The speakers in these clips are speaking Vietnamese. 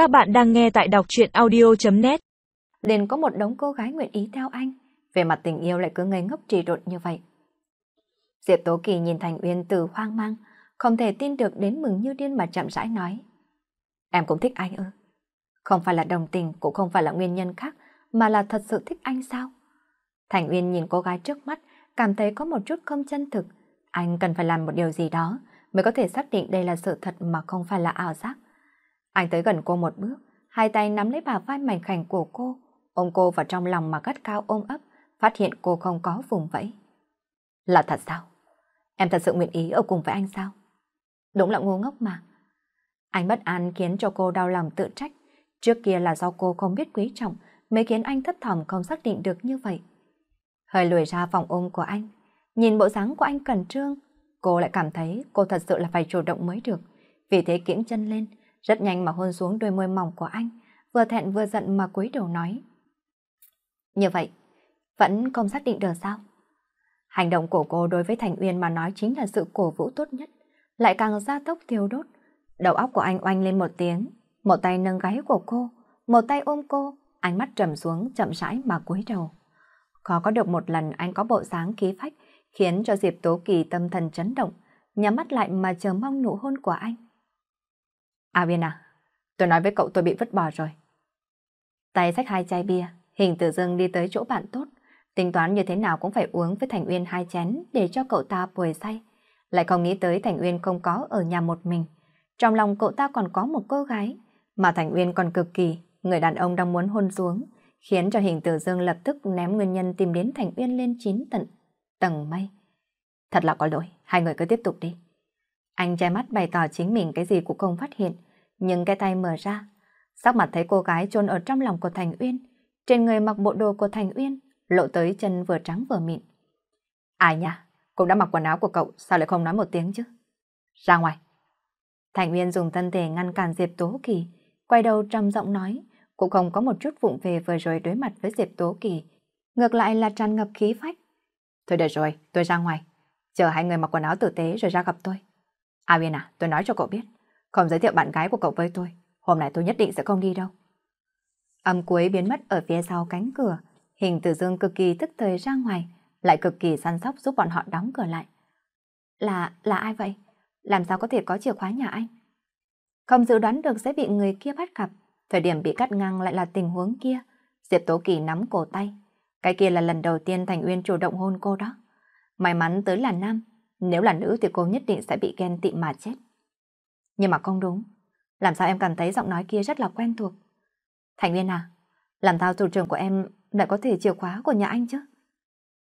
Các bạn đang nghe tại đọc truyện audio.net Liền có một đống cô gái nguyện ý theo anh. Về mặt tình yêu lại cứ ngây ngốc trì đột như vậy. Diệp Tố Kỳ nhìn Thành Uyên từ hoang mang, không thể tin được đến mừng như điên mà chậm rãi nói. Em cũng thích anh ư? Không phải là đồng tình, cũng không phải là nguyên nhân khác, mà là thật sự thích anh sao? Thành Uyên nhìn cô gái trước mắt, cảm thấy có một chút không chân thực. Anh cần phải làm một điều gì đó mới có thể xác định đây là sự thật mà không phải là ảo giác. Anh tới gần cô một bước, hai tay nắm lấy bà vai mảnh khảnh của cô, ôm cô vào trong lòng mà gắt cao ôm ấp, phát hiện cô không có vùng vẫy. Là thật sao? Em thật sự nguyện ý ở cùng với anh sao? Đúng là ngu ngốc mà. Anh bất an khiến cho cô đau lòng tự trách. Trước kia là do cô không biết quý trọng mới khiến anh thất thỏm không xác định được như vậy. Hơi lùi ra vòng ôm của anh, nhìn bộ dáng của anh cẩn trương, cô lại cảm thấy cô thật sự là phải chủ động mới được. Vì thế kiễng chân lên, rất nhanh mà hôn xuống đôi môi mỏng của anh, vừa thẹn vừa giận mà cúi đầu nói. Như vậy, vẫn không xác định được sao? Hành động của cô đối với Thành Uyên mà nói chính là sự cổ vũ tốt nhất, lại càng gia tốc thiêu đốt. Đầu óc của anh oanh lên một tiếng, một tay nâng gáy của cô, một tay ôm cô, ánh mắt trầm xuống chậm rãi mà cúi đầu. Khó có được một lần anh có bộ dáng khí phách, khiến cho Diệp Tố Kỳ tâm thần chấn động, nhắm mắt lại mà chờ mong nụ hôn của anh. À Biên à, tôi nói với cậu tôi bị vứt bỏ rồi. Tay xách hai chai bia, hình tử dưng đi tới chỗ bạn tốt, tính toán như thế nào cũng phải uống với Thành Uyên hai chén để cho cậu ta bồi say. Lại không nghĩ tới Thành Uyên không có ở nhà một mình. Trong lòng cậu ta còn có một cô gái, mà Thành Uyên còn cực kỳ, người đàn ông đang muốn hôn xuống, khiến cho hình tử dương lập tức ném nguyên nhân tìm đến Thành Uyên lên chín tận tầng mây. Thật là có lỗi, hai người cứ tiếp tục đi. Anh che mắt bày tỏ chính mình cái gì cũng không phát hiện, nhưng cái tay mở ra. Sắc mặt thấy cô gái chôn ở trong lòng của Thành Uyên, trên người mặc bộ đồ của Thành Uyên, lộ tới chân vừa trắng vừa mịn. Ai nha, cũng đã mặc quần áo của cậu, sao lại không nói một tiếng chứ? Ra ngoài. Thành Uyên dùng thân thể ngăn cản Diệp Tố Kỳ, quay đầu trầm giọng nói, cũng không có một chút vụng về vừa rồi đối mặt với Diệp Tố Kỳ. Ngược lại là tràn ngập khí phách. Thôi được rồi, tôi ra ngoài. Chờ hai người mặc quần áo tử tế rồi ra gặp tôi. A Viên à, tôi nói cho cậu biết, không giới thiệu bạn gái của cậu với tôi, hôm nay tôi nhất định sẽ không đi đâu. Âm cuối biến mất ở phía sau cánh cửa, hình tử dương cực kỳ tức thời ra ngoài, lại cực kỳ săn sóc giúp bọn họ đóng cửa lại. Là, là ai vậy? Làm sao có thể có chìa khóa nhà anh? Không dự đoán được sẽ bị người kia bắt gặp, thời điểm bị cắt ngang lại là tình huống kia. Diệp Tố Kỳ nắm cổ tay, cái kia là lần đầu tiên Thành Uyên chủ động hôn cô đó. May mắn tới là nam, nếu là nữ thì cô nhất định sẽ bị ghen tị mà chết. Nhưng mà không đúng. Làm sao em cảm thấy giọng nói kia rất là quen thuộc? Thành viên à, làm sao thủ trưởng của em lại có thể chìa khóa của nhà anh chứ?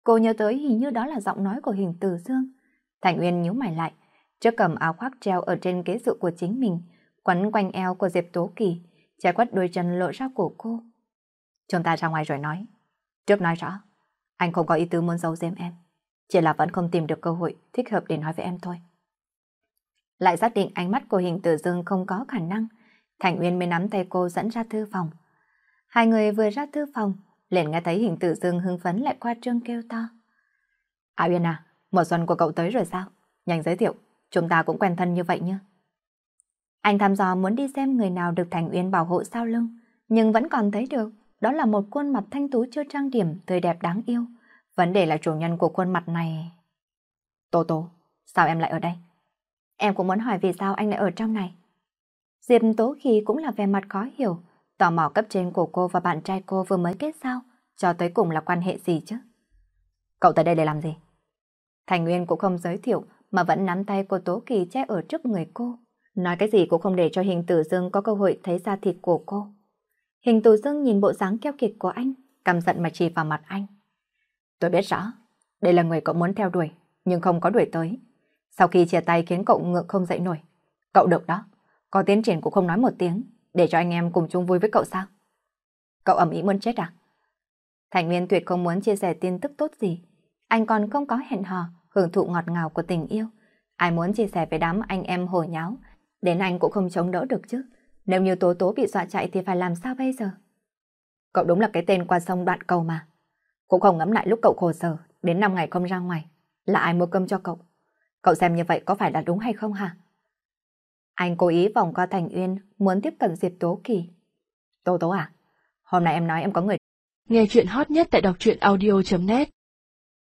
Cô nhớ tới hình như đó là giọng nói của hình từ dương. Thành Nguyên nhíu mày lại, trước cầm áo khoác treo ở trên ghế dựa của chính mình, quấn quanh eo của Diệp Tố Kỳ, che quất đôi chân lộ ra của cô. Chúng ta ra ngoài rồi nói. Trước nói rõ, anh không có ý tứ muốn giấu giếm em. Chỉ là vẫn không tìm được cơ hội thích hợp để nói với em thôi. Lại xác định ánh mắt của hình tử dương không có khả năng, Thành Uyên mới nắm tay cô dẫn ra thư phòng. Hai người vừa ra thư phòng, liền nghe thấy hình tử dương hưng phấn lại qua trương kêu to. À Uyên à, mùa xuân của cậu tới rồi sao? Nhanh giới thiệu, chúng ta cũng quen thân như vậy nhé. Anh thăm dò muốn đi xem người nào được Thành Uyên bảo hộ sau lưng, nhưng vẫn còn thấy được, đó là một khuôn mặt thanh tú chưa trang điểm, tươi đẹp đáng yêu. Vấn đề là chủ nhân của khuôn mặt này... Tô Tô, sao em lại ở đây? Em cũng muốn hỏi vì sao anh lại ở trong này. Diệp Tố Khi cũng là vẻ mặt khó hiểu, tò mò cấp trên của cô và bạn trai cô vừa mới kết sao, cho tới cùng là quan hệ gì chứ? Cậu tới đây để làm gì? Thành Nguyên cũng không giới thiệu, mà vẫn nắm tay của Tố Kỳ che ở trước người cô. Nói cái gì cũng không để cho hình tử dương có cơ hội thấy da thịt của cô. Hình tử dương nhìn bộ dáng keo kiệt của anh, căm giận mà chỉ vào mặt anh. Tôi biết rõ, đây là người cậu muốn theo đuổi, nhưng không có đuổi tới. Sau khi chia tay khiến cậu ngượng không dậy nổi. Cậu được đó, có tiến triển cũng không nói một tiếng, để cho anh em cùng chung vui với cậu sao? Cậu ẩm ý muốn chết à? Thành Nguyên tuyệt không muốn chia sẻ tin tức tốt gì. Anh còn không có hẹn hò, hưởng thụ ngọt ngào của tình yêu. Ai muốn chia sẻ với đám anh em hồi nháo, đến anh cũng không chống đỡ được chứ. Nếu như Tố Tố bị dọa chạy thì phải làm sao bây giờ? Cậu đúng là cái tên qua sông đoạn cầu mà. Cũng không ngẫm lại lúc cậu khổ sở, đến 5 ngày không ra ngoài. Là ai mua cơm cho cậu? Cậu xem như vậy có phải là đúng hay không hả? Anh cố ý vòng qua Thành Uyên, muốn tiếp cận Diệp Tố Kỳ. Tố Tố à? Hôm nay em nói em có người. Nghe chuyện hot nhất tại đọc truyện audio.net